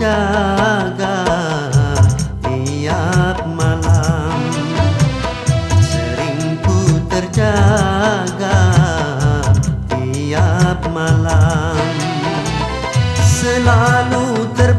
jaga tiap malam Sering ku terjaga tiap malam Selalu ter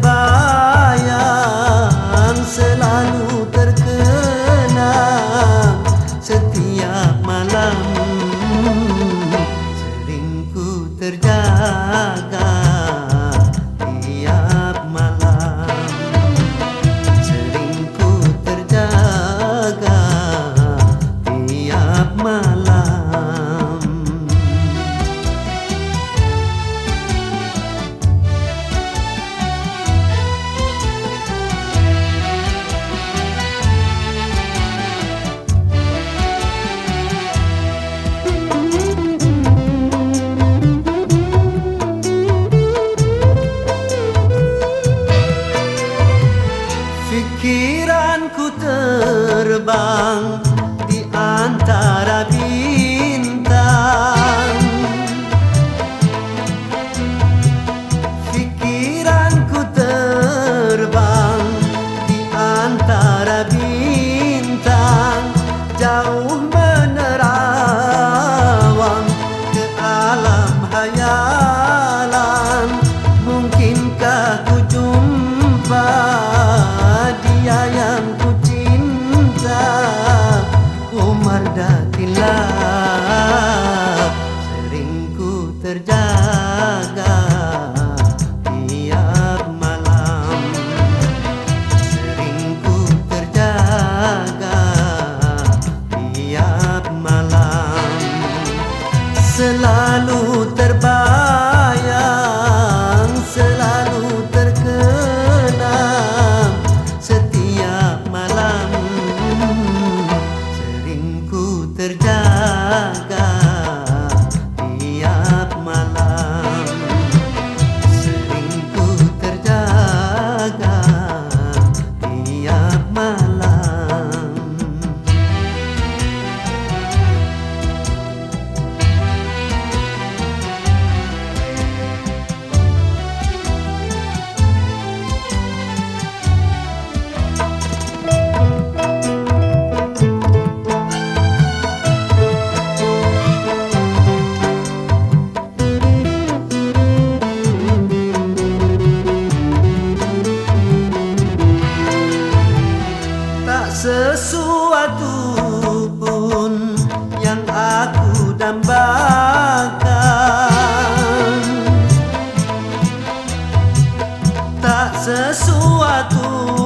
ku terbang di antara bintang. selalu terbang sesuatu pun yang aku dambakan. Tak sesuatu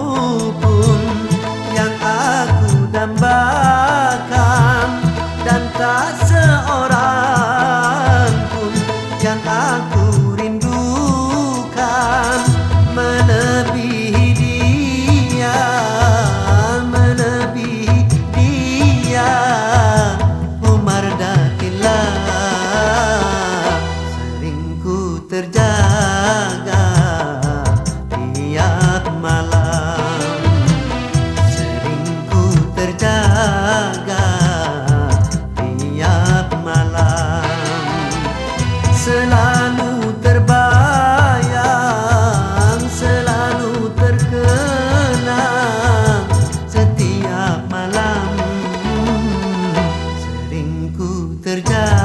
terjaga tiap malam. Selalu terbayang selalu terkenang setiap malam. Seringku terjaga